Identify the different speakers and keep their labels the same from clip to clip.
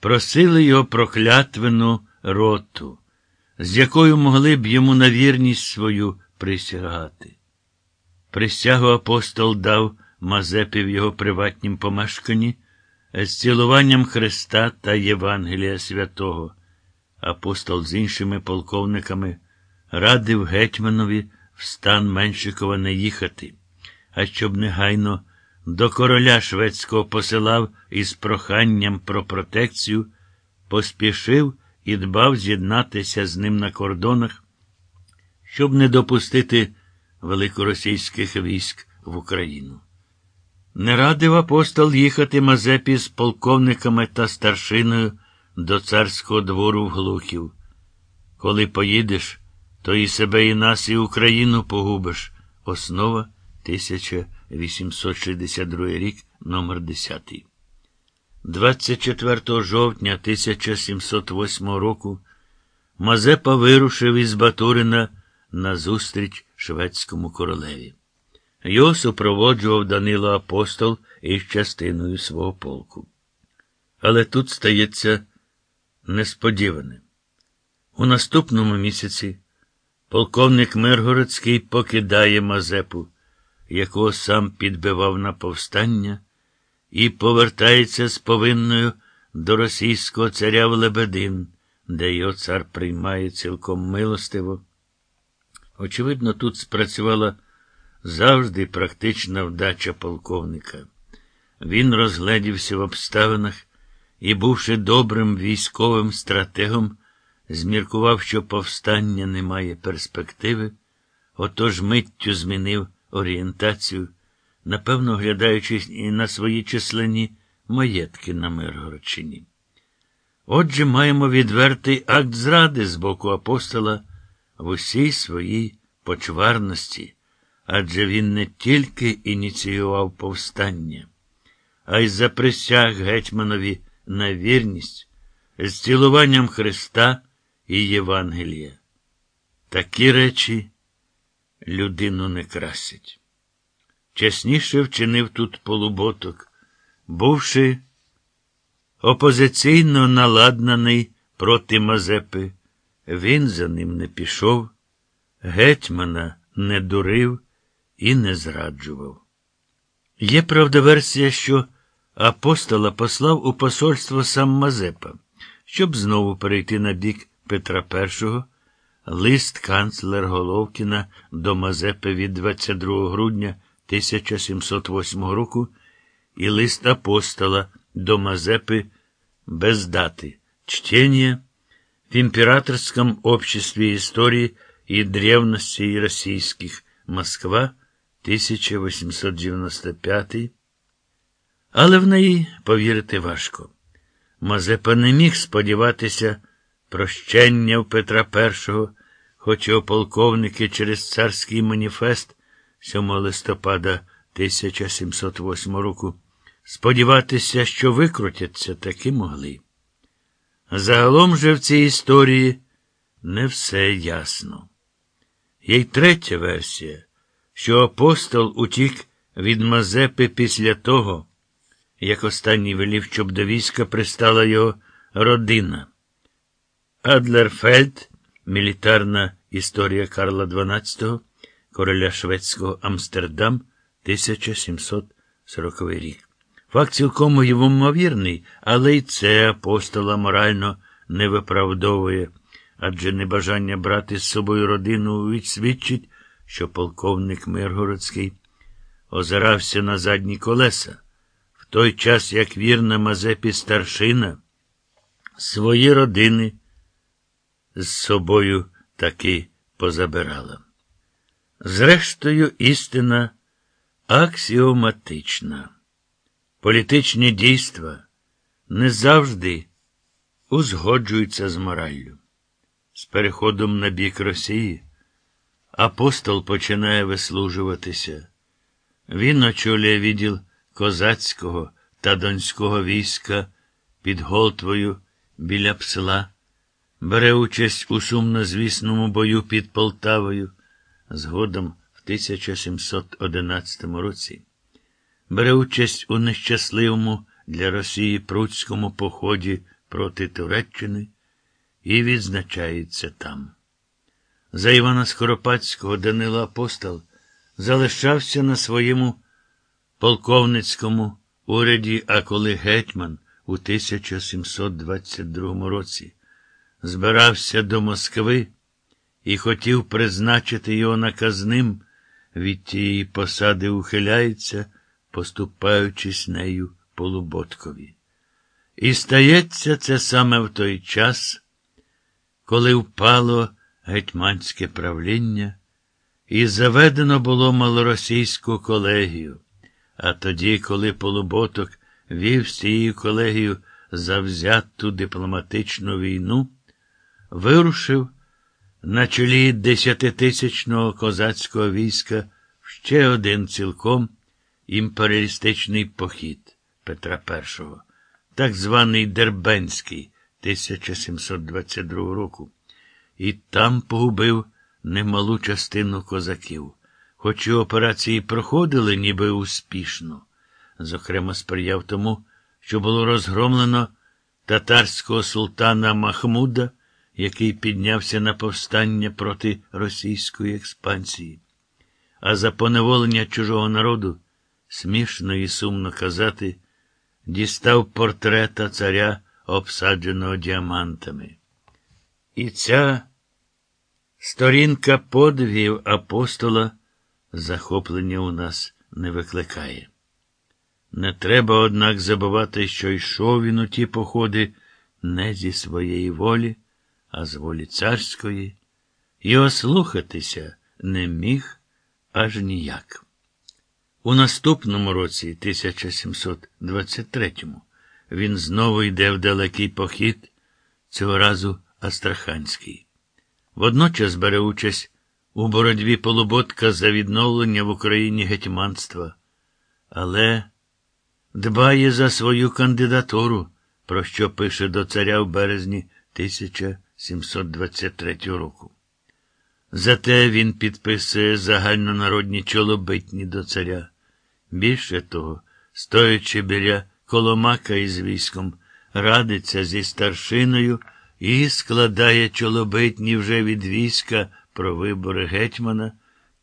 Speaker 1: просили його про клятвену роту, з якою могли б йому на вірність свою присягати. Присягу апостол дав Мазепі в його приватнім помешканні з цілуванням Христа та Євангелія святого. Апостол з іншими полковниками радив гетьманові в стан Меншикова не їхати, а щоб негайно до короля шведського посилав із проханням про протекцію, поспішив і дбав з'єднатися з ним на кордонах, щоб не допустити великоросійських військ в Україну. Не радив апостол їхати Мазепі з полковниками та старшиною до царського двору в Глухів. Коли поїдеш, то і себе, і нас, і Україну погубиш. Основа 1862 рік, номер 10. 24 жовтня 1708 року Мазепа вирушив із Батурина на зустріч шведському королеві. Його супроводжував Данило Апостол із частиною свого полку. Але тут стається несподіване. У наступному місяці полковник Миргородський покидає Мазепу, якого сам підбивав на повстання, і повертається з повинною до російського царя в Лебедин, де його цар приймає цілком милостиво. Очевидно, тут спрацювала завжди практична вдача полковника. Він розгледівся в обставинах і, бувши добрим військовим стратегом, зміркував, що повстання не має перспективи, отож миттю змінив орієнтацію, напевно, оглядаючись і на свої численні маєтки на Миргородчині. Отже, маємо відвертий акт зради з боку апостола в усій своїй почварності, адже він не тільки ініціював повстання, а й заприсяг гетьманові на вірність з цілуванням Христа і Євангелія. Такі речі людину не красять. Чесніше вчинив тут полуботок, бувши опозиційно наладнаний проти Мазепи, він за ним не пішов, гетьмана не дурив і не зраджував. Є правда версія, що апостола послав у посольство сам Мазепа, щоб знову перейти на бік Петра І, лист канцлер Головкіна до Мазепи від 22 грудня 1708 року і лист апостола до Мазепи без дати. Чтение в императорском обществе истории и древностей российских. Москва, 1895. Але в неї повірити важко. Мазепа не міг сподіватися прощення в Петра І, хоч його полковники через царський маніфест 7 листопада 1708 року сподіватися, що викрутяться, таки могли. Загалом же в цій історії не все ясно. Є й третя версія, що апостол утік від Мазепи після того, як останній велів, щоб до війська пристала його родина. Адлерфельд, мілітарна історія Карла XII, короля шведського Амстердам, 1740 рік. Факт цілком ймовірний, але й це апостола морально не виправдовує, адже небажання брати з собою родину відсвідчить, що полковник Миргородський озирався на задні колеса, в той час, як вірна Мазепі старшина, свої родини з собою таки позабирала. Зрештою, істина аксіоматична. Політичні дійства не завжди узгоджуються з мораллю. З переходом на бік Росії апостол починає вислужуватися. Він очолює відділ козацького та донського війська під Голтвою біля псла, бере участь у сумнозвісному бою під Полтавою, згодом в 1711 році бере участь у нещасливому для Росії Пруцькому поході проти Туреччини і відзначається там. За Івана Скоропадського Данила Апостол залишався на своєму полковницькому уряді, а коли гетьман у 1722 році збирався до Москви і хотів призначити його наказним, від тієї посади ухиляється, поступаючись нею Полуботкові. І стається це саме в той час, коли впало гетьманське правління, і заведено було малоросійську колегію, а тоді, коли Полуботок вів з цією колегією завзяту дипломатичну війну, вирушив на чолі десятитисячного козацького війська ще один цілком імперіалістичний похід Петра І, так званий Дербенський 1722 року, і там погубив немалу частину козаків, хоч і операції проходили ніби успішно. Зокрема, сприяв тому, що було розгромлено татарського султана Махмуда, який піднявся на повстання проти російської експансії. А за поневолення чужого народу, смішно і сумно казати, дістав портрета царя, обсадженого діамантами. І ця сторінка подвігів апостола захоплення у нас не викликає. Не треба, однак, забувати, що йшов він у ті походи не зі своєї волі, а з волі царської, і ослухатися не міг аж ніяк. У наступному році, 1723-му, він знову йде в далекий похід, цього разу Астраханський. Водночас бере участь у боротьбі Полуботка за відновлення в Україні гетьманства, але дбає за свою кандидатуру, про що пише до царя в березні 1723 року. Зате він підписує загальнонародні чолобитні до царя. Більше того, стоячи біля Коломака із військом, радиться зі старшиною і складає чолобитні вже від війська про вибори гетьмана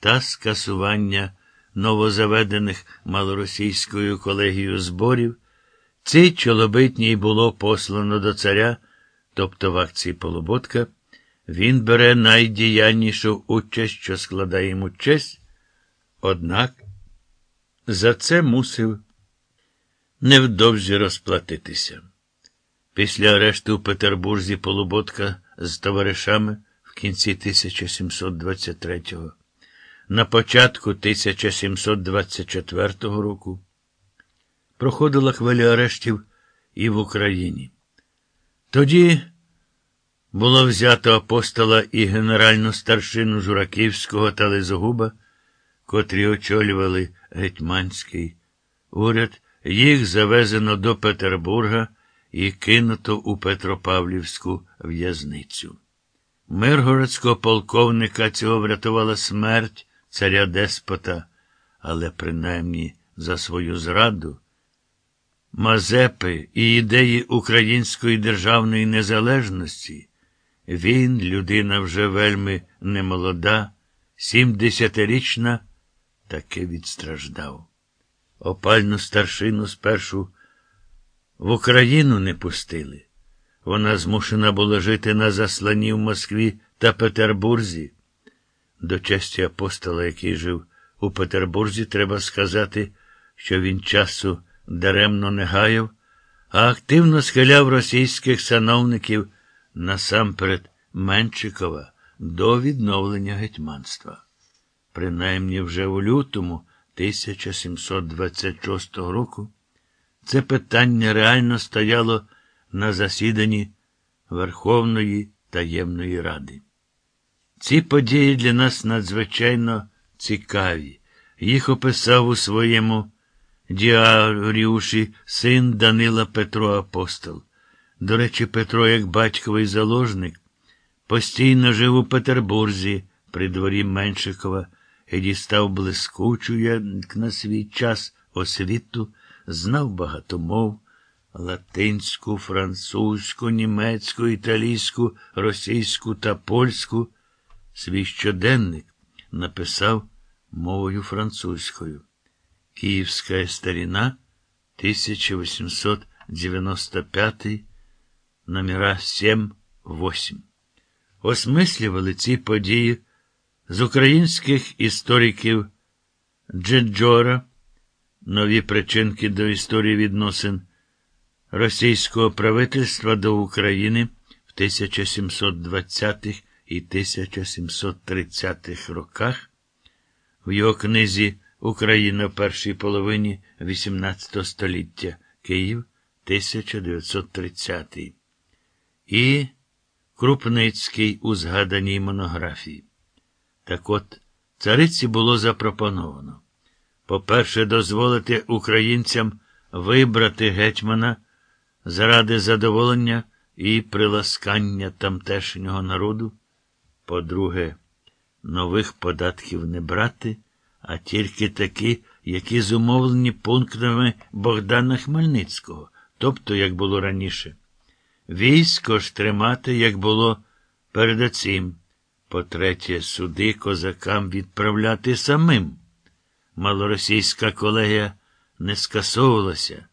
Speaker 1: та скасування новозаведених малоросійською колегією зборів. Ці чолобитні було послано до царя, тобто в акції Полуботка, він бере найдіяннішу участь, що складає йому честь, однак за це мусив невдовзі розплатитися. Після арешту в Петербурзі Полуботка з товаришами в кінці 1723-го, на початку 1724 року, проходила хвиля арештів і в Україні. Тоді було взято апостола і генеральну старшину Жураківського та Лизогуба, котрі очолювали гетьманський уряд, їх завезено до Петербурга і кинуто у Петропавлівську в'язницю. Миргородського полковника цього врятувала смерть царя Деспота, але принаймні за свою зраду. Мазепи і ідеї української державної незалежності. Він, людина вже вельми немолода, сімдесятирічна, таки відстраждав. Опальну старшину спершу в Україну не пустили. Вона змушена була жити на засланні в Москві та Петербурзі. До честі апостола, який жив у Петербурзі, треба сказати, що він часу даремно не гаяв, а активно схиляв російських сановників насамперед Менчикова до відновлення гетьманства. Принаймні вже у лютому 1726 року це питання реально стояло на засіданні Верховної таємної ради. Ці події для нас надзвичайно цікаві. Їх описав у своєму діаріуші син Данила Петро Апостол. До речі, Петро, як батьковий заложник, постійно жив у Петербурзі при дворі Меншикова і дістав блискучу, як на свій час освіту, знав багато мов, латинську, французьку, німецьку, італійську, російську та польську, свій щоденник написав мовою французькою. Київська старіна 1895, номера 7-8. Осмислювали ці події з українських істориків Джеджора, нові причинки до історії відносин російського правительства до України в 1720-х і 1730-х роках. В його книзі Україна в першій половині XVIII століття Київ 1930 і Крупницький у згаданій монографії. Так от, цариці було запропоновано. По-перше, дозволити українцям вибрати гетьмана заради задоволення і приласкання тамтешнього народу. По-друге, нових податків не брати, а тільки такі, які зумовлені пунктами Богдана Хмельницького, тобто, як було раніше. Військо ж тримати, як було передоцім. По-третє, суди козакам відправляти самим. Малоросійська колегія не скасовувалася,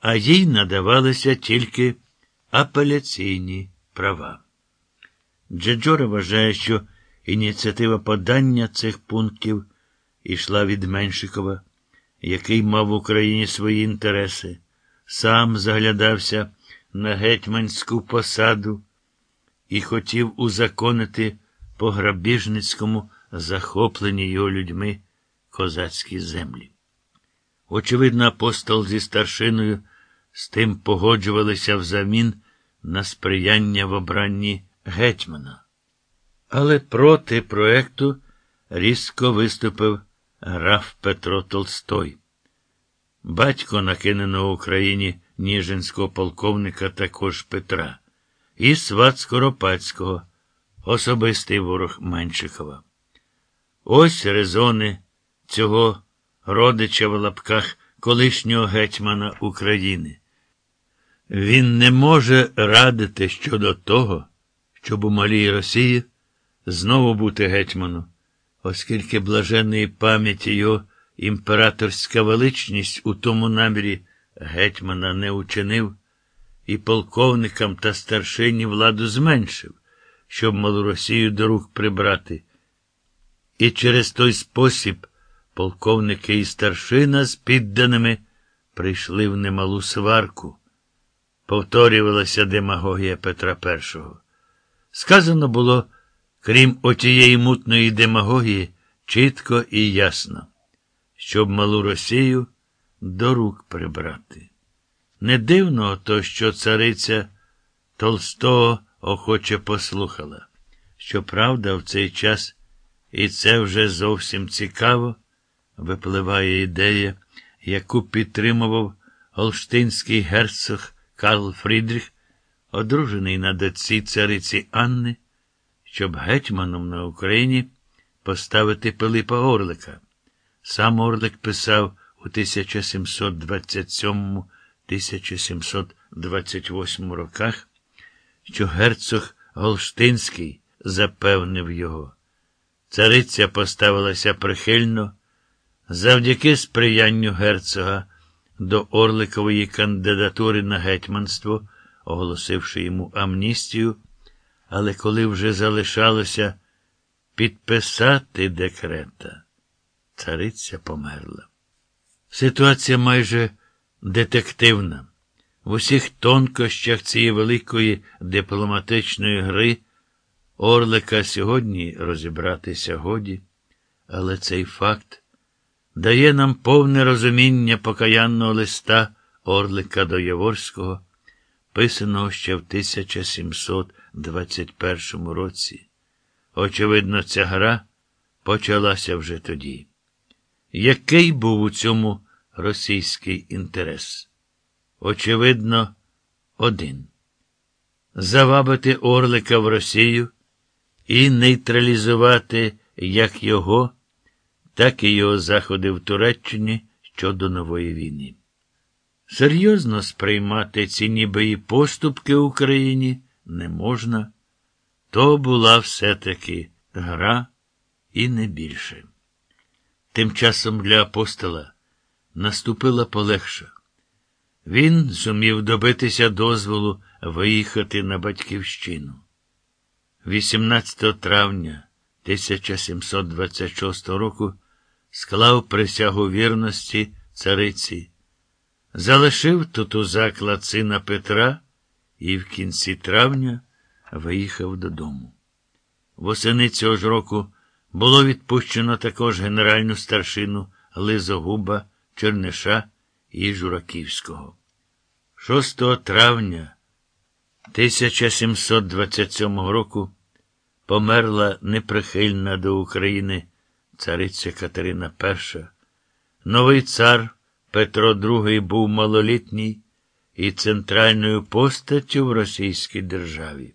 Speaker 1: а їй надавалися тільки апеляційні права. Джеджора вважає, що ініціатива подання цих пунктів ішла від Меншикова, який мав в Україні свої інтереси, сам заглядався на гетьманську посаду і хотів узаконити по грабіжницькому захоплені його людьми козацькі землі. Очевидно, апостол зі старшиною з тим погоджувалися взамін на сприяння в обранні гетьмана. Але проти проекту різко виступив граф Петро Толстой. Батько накиненого Україні Ніжинського полковника також Петра, і сват Скоропадського, особистий ворог Меншикова. Ось резони цього родича в лапках колишнього гетьмана України. Він не може радити щодо того, щоб у малій Росії знову бути гетьманом, оскільки блаженної пам'яті його імператорська величність у тому намірі гетьмана не учинив, і полковникам та старшині владу зменшив, щоб малу Росію до рук прибрати. І через той спосіб полковники і старшина з підданими прийшли в немалу сварку. Повторювалася демагогія Петра І. Сказано було, крім отієї мутної демагогії, чітко і ясно, щоб малу Росію до рук прибрати. Не дивно то, що цариця Толстого охоче послухала. Щоправда, в цей час, і це вже зовсім цікаво, випливає ідея, яку підтримував Голштинський герцог Карл Фрідріх, одружений на доці цариці Анни, щоб гетьманом на Україні поставити Пилипа Орлика. Сам Орлик писав у 1727-1728 роках, що герцог Голштинський запевнив його. Цариця поставилася прихильно завдяки сприянню герцога до Орликової кандидатури на гетьманство, оголосивши йому амністію, але коли вже залишалося підписати декрета, цариця померла. Ситуація майже детективна. В усіх тонкощах цієї великої дипломатичної гри Орлика сьогодні розібратися годі, але цей факт дає нам повне розуміння покаянного листа Орлика до Яворського, писаного ще в 1721 році. Очевидно, ця гра почалася вже тоді. Який був у цьому російський інтерес? Очевидно, один. Завабити Орлика в Росію і нейтралізувати як його так і його заходи в Туреччині щодо нової війни. Серйозно сприймати ці ніби і поступки Україні не можна. То була все-таки гра і не більше. Тим часом для апостола наступила полегша. Він зумів добитися дозволу виїхати на батьківщину. 18 травня 1726 року склав присягу вірності цариці, залишив тут у заклад сина Петра і в кінці травня виїхав додому. Восени цього ж року було відпущено також генеральну старшину Лизогуба, Черниша і Жураківського. 6 травня 1727 року померла неприхильна до України цариця Катерина І. Новий цар Петро II був малолітній і центральною постаттю в російській державі.